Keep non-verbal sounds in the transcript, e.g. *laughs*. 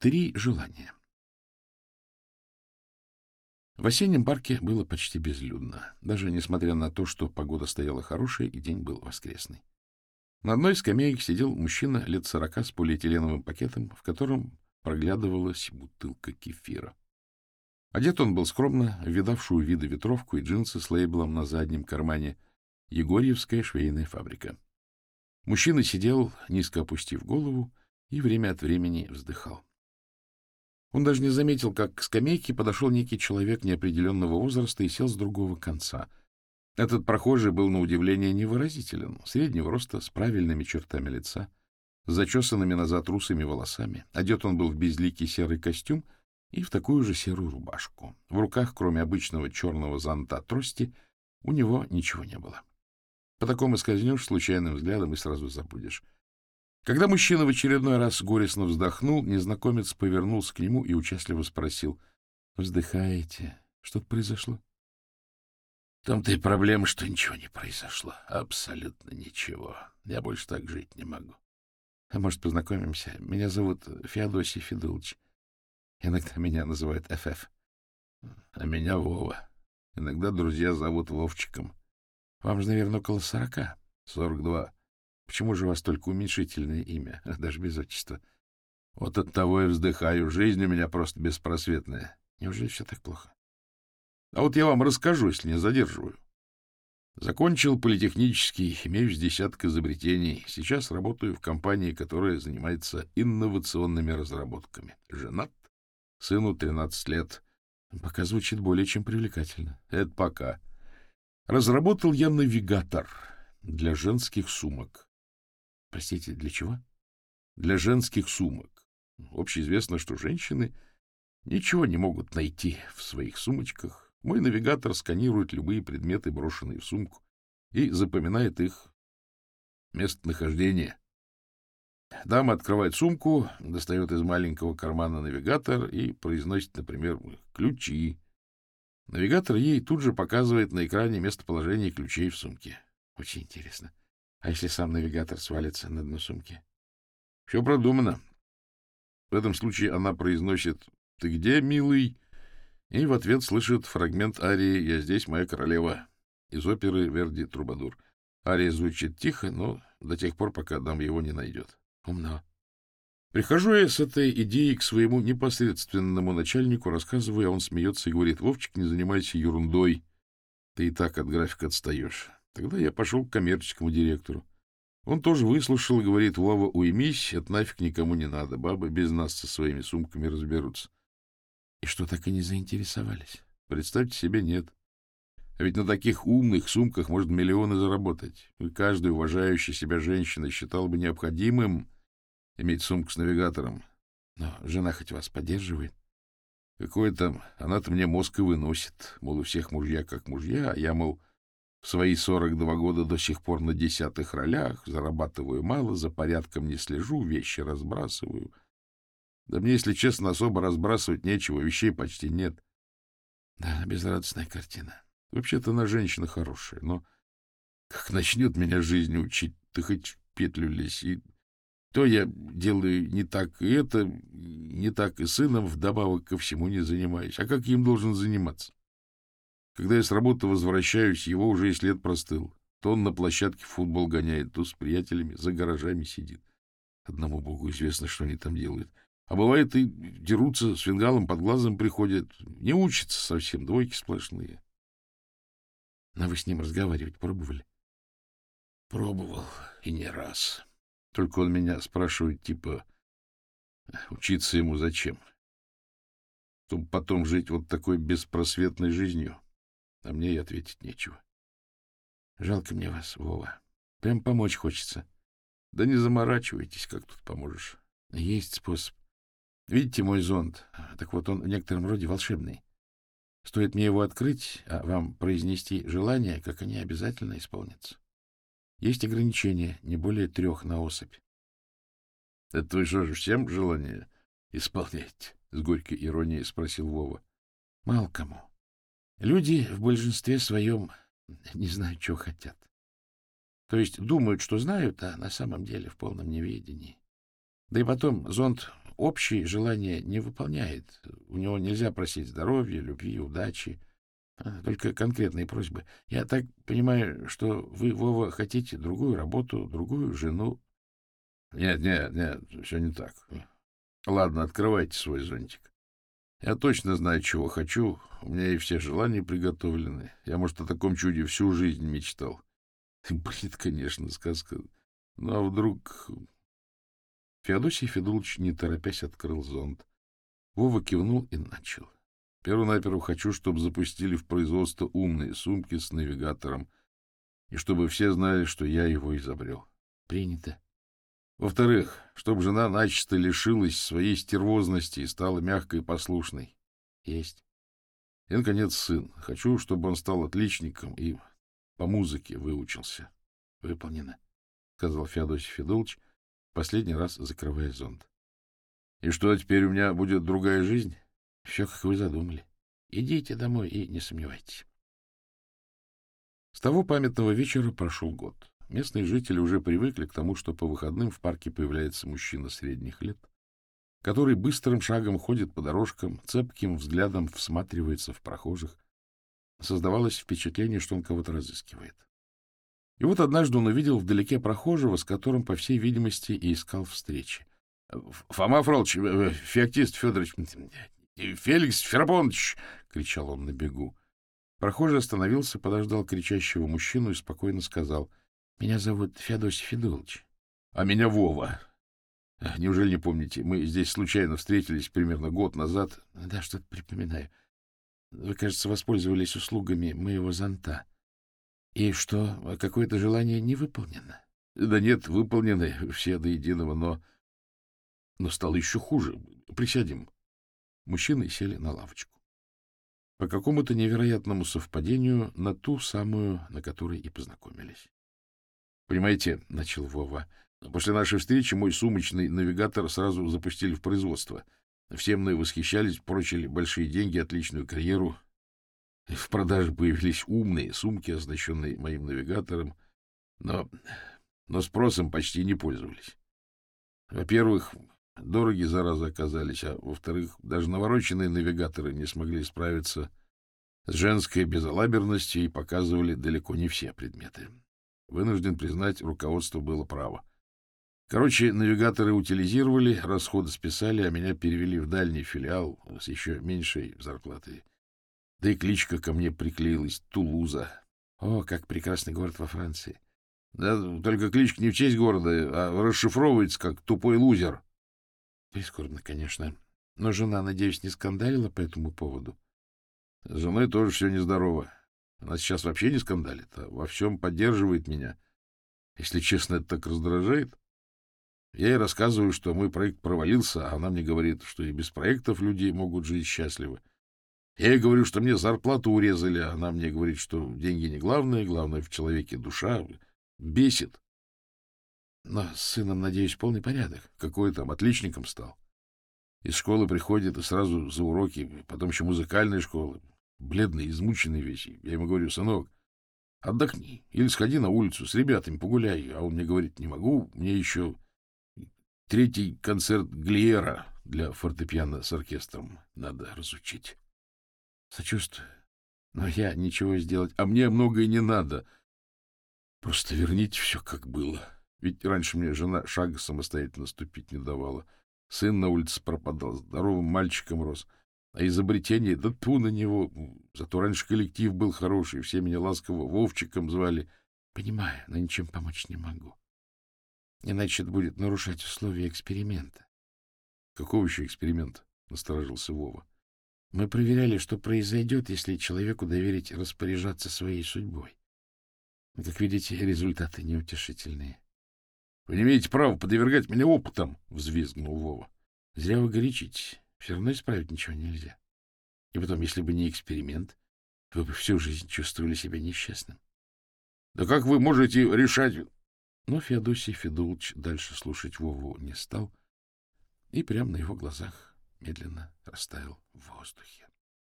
Три желания. В осеннем парке было почти безлюдно, даже несмотря на то, что погода стояла хорошая и день был воскресный. На одной из скамеек сидел мужчина лет сорока с полиэтиленовым пакетом, в котором проглядывалась бутылка кефира. Одет он был скромно, видавшую виды ветровку и джинсы с лейблом на заднем кармане «Егорьевская швейная фабрика». Мужчина сидел, низко опустив голову, и время от времени вздыхал. Он даже не заметил, как к скамейке подошел некий человек неопределенного возраста и сел с другого конца. Этот прохожий был на удивление невыразителен, среднего роста, с правильными чертами лица, с зачесанными назад русыми волосами. Одет он был в безликий серый костюм и в такую же серую рубашку. В руках, кроме обычного черного зонта трости, у него ничего не было. По такому скользнешь случайным взглядом и сразу забудешь. Когда мужчина в очередной раз горестно вздохнул, незнакомец повернулся к нему и участливо спросил. — Вздыхаете? Что-то произошло? — В том-то и проблема, что ничего не произошло. Абсолютно ничего. Я больше так жить не могу. — А может, познакомимся? Меня зовут Феодосий Федулович. Иногда меня называют ФФ. — А меня Вова. Иногда друзья зовут Вовчиком. — Вам же, наверное, около сорока. — Сорок два. Почему же у вас только уменьшительное имя, *laughs* даже без отчества? Вот от того и вздыхаю. Жизнь у меня просто беспросветная. Неужели все так плохо? А вот я вам расскажу, если не задерживаю. Закончил политехнический, имею с десяток изобретений. Сейчас работаю в компании, которая занимается инновационными разработками. Женат, сыну 13 лет. Пока звучит более чем привлекательно. Это пока. Разработал я навигатор для женских сумок. Простите, для чего? Для женских сумок. Общеизвестно, что женщины ничего не могут найти в своих сумочках. Мой навигатор сканирует любые предметы, брошенные в сумку, и запоминает их местонахождение. Дама открывает сумку, достает из маленького кармана навигатор и произносит, например, ключи. Навигатор ей тут же показывает на экране местоположение ключей в сумке. Очень интересно. А если сам навигатор свалится на дно сумки? Все продумано. В этом случае она произносит «Ты где, милый?» и в ответ слышит фрагмент арии «Я здесь, моя королева» из оперы Верди Трубадур. Ария звучит тихо, но до тех пор, пока дам его не найдет. Умно. Прихожу я с этой идеей к своему непосредственному начальнику, рассказываю, а он смеется и говорит, «Вовчик, не занимайся ерундой, ты и так от графика отстаешь». Тогда я пошел к коммерческому директору. Он тоже выслушал и говорит, Вова, уймись, это нафиг никому не надо, бабы без нас со своими сумками разберутся. И что, так и не заинтересовались? Представьте себе, нет. А ведь на таких умных сумках можно миллионы заработать. И каждая уважающая себя женщина считала бы необходимым иметь сумку с навигатором. Но жена хоть вас поддерживает? Какое там, она-то мне мозг и выносит. Мол, у всех мужья как мужья, а я, мол, в свои 42 года до сих пор на десятых ролях, зарабатываю мало, за порядком не слежу, вещи разбрасываю. Да мне, если честно, особо разбрасывать нечего, вещей почти нет. Да, безрадостная картина. Вообще-то она женщина хорошая, но как начнет меня жизнь учить, ты хоть петлю лезь, и то я делаю не так, и это не так, и сыном вдобавок ко всему не занимаюсь. А как им должен заниматься? Когда я с работы возвращаюсь, его уже и след простыл. То он на площадке футбол гоняет, то с приятелями за гаражами сидит. Одному богу известно, что они там делают. А бывает и дерутся, с фингалом под глазом приходят. Не учатся совсем, двойки сплошные. А вы с ним разговаривать пробовали? Пробовал, и не раз. Только он меня спрашивает, типа, учиться ему зачем? Чтобы потом жить вот такой беспросветной жизнью. А мне и ответить нечего. Жалко мне вас, Вова. Прям помочь хочется. Да не заморачивайтесь, как тут поможешь. Есть способ. Видите мой зонт? Так вот, он в некотором роде волшебный. Стоит мне его открыть, а вам произнести желание, как они обязательно исполнятся. Есть ограничения, не более трех на особь. — Это вы что же, всем желание исполняете? — с горькой иронией спросил Вова. — Мало кому. Люди в большинстве своем не знают, чего хотят. То есть думают, что знают, а на самом деле в полном неведении. Да и потом, зонт общие желания не выполняет. У него нельзя просить здоровья, любви, удачи. А, только конкретные просьбы. Я так понимаю, что вы, Вова, хотите другую работу, другую жену. Нет, нет, нет, все не так. Ладно, открывайте свой зонтик. Я точно знаю, чего хочу. У меня и все желания приготовлены. Я, может, о таком чуде всю жизнь мечтал. *laughs* Блин, конечно, сказка. Ну, а вдруг... Феодосий Федулович, не торопясь, открыл зонт. Вова кивнул и начал. Первонаперво хочу, чтобы запустили в производство умные сумки с навигатором, и чтобы все знали, что я его изобрел. Принято. Во-вторых, чтобы жена начисто лишилась своей стервозности и стала мягкой и послушной. Есть. И, наконец, сын. Хочу, чтобы он стал отличником и по музыке выучился. Выполнено, — сказал Феодосий Федулович, последний раз закрывая зонт. — И что, теперь у меня будет другая жизнь? — Все, как вы задумали. Идите домой и не сомневайтесь. С того памятного вечера прошел год. Местные жители уже привыкли к тому, что по выходным в парке появляется мужчина средних лет, который быстрым шагом ходит по дорожкам, цепким взглядом всматривается в прохожих. Создавалось впечатление, что он кого-то разыскивает. И вот однажды он увидел вдалеке прохожего, с которым, по всей видимости, и искал встречи. — Фома Фролович, э, э, Феоктист Федорович, Феликс Ферапонович! — кричал он на бегу. Прохожий остановился, подождал кричащего мужчину и спокойно сказал — меня зовут Феодосий Федулович. — А меня Вова. Неужели не помните? Мы здесь случайно встретились примерно год назад. — Да, что-то припоминаю. Вы, кажется, воспользовались услугами моего зонта. И что, какое-то желание не выполнено? — Да нет, выполнены все до единого, но... Но стало еще хуже. Присядем. Мужчины сели на лавочку. По какому-то невероятному совпадению на ту самую, на которой и познакомились. Понимаете, — начал Вова, — после нашей встречи мой сумочный навигатор сразу запустили в производство. Все мной восхищались, прочили большие деньги, отличную карьеру. В продаже появились умные сумки, оснащенные моим навигатором, но, но спросом почти не пользовались. Во-первых, дороги заразы оказались, а во-вторых, даже навороченные навигаторы не смогли справиться с женской безалаберностью и показывали далеко не все предметы. Вынужден признать, руководство было право. Короче, навигаторы утилизировали, расходы списали, а меня перевели в дальний филиал с еще меньшей зарплатой. Да и кличка ко мне приклеилась — Тулуза. О, как прекрасный город во Франции. Да, только кличка не в честь города, а расшифровывается как «тупой лузер». Прискорбно, конечно. Но жена, надеюсь, не скандалила по этому поводу? С женой тоже все нездорово. Она сейчас вообще не скандалит, а во всем поддерживает меня. Если честно, это так раздражает. Я ей рассказываю, что мой проект провалился, а она мне говорит, что и без проектов люди могут жить счастливы. Я ей говорю, что мне зарплату урезали, а она мне говорит, что деньги не главное, главное в человеке душа. Бесит. Но с сыном, надеюсь, полный порядок. Какой там, отличником стал. Из школы приходит и сразу за уроки, потом еще музыкальная школа бледный, измученный весь. Я ему говорю, сынок, отдохни или сходи на улицу с ребятами, погуляй. А он мне говорит, не могу, мне еще третий концерт Глиера для фортепиано с оркестром надо разучить. Сочувствую. Но я ничего сделать, а мне многое не надо. Просто верните все, как было. Ведь раньше мне жена шага самостоятельно ступить не давала. Сын на улице пропадал, здоровым мальчиком рос — а изобретение, да ту на него. Зато раньше коллектив был хороший, все меня ласково Вовчиком звали. Понимаю, но ничем помочь не могу. Иначе это будет нарушать условия эксперимента. — Какого еще эксперимента? — насторожился Вова. — Мы проверяли, что произойдет, если человеку доверить распоряжаться своей судьбой. Как видите, результаты неутешительные. — Вы не имеете права подвергать меня опытам! — взвизгнул Вова. — Зря вы горячитесь. Все равно исправить ничего нельзя. И потом, если бы не эксперимент, вы бы всю жизнь чувствовали себя несчастным. — Да как вы можете решать... Но Феодосий Федулович дальше слушать Вову не стал и прямо на его глазах медленно растаял в воздухе.